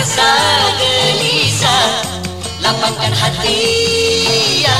rasa gelisah. Lapangkan hati yang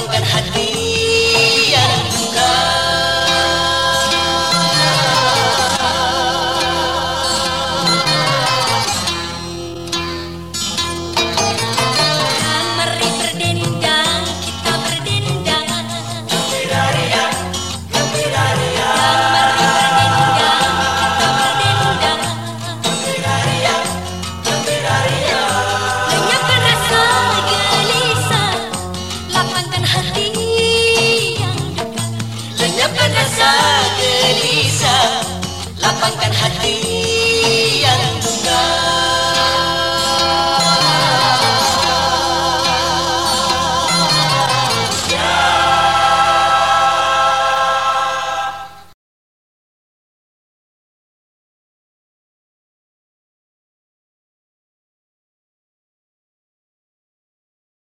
Bangkan hati menyenangkan hati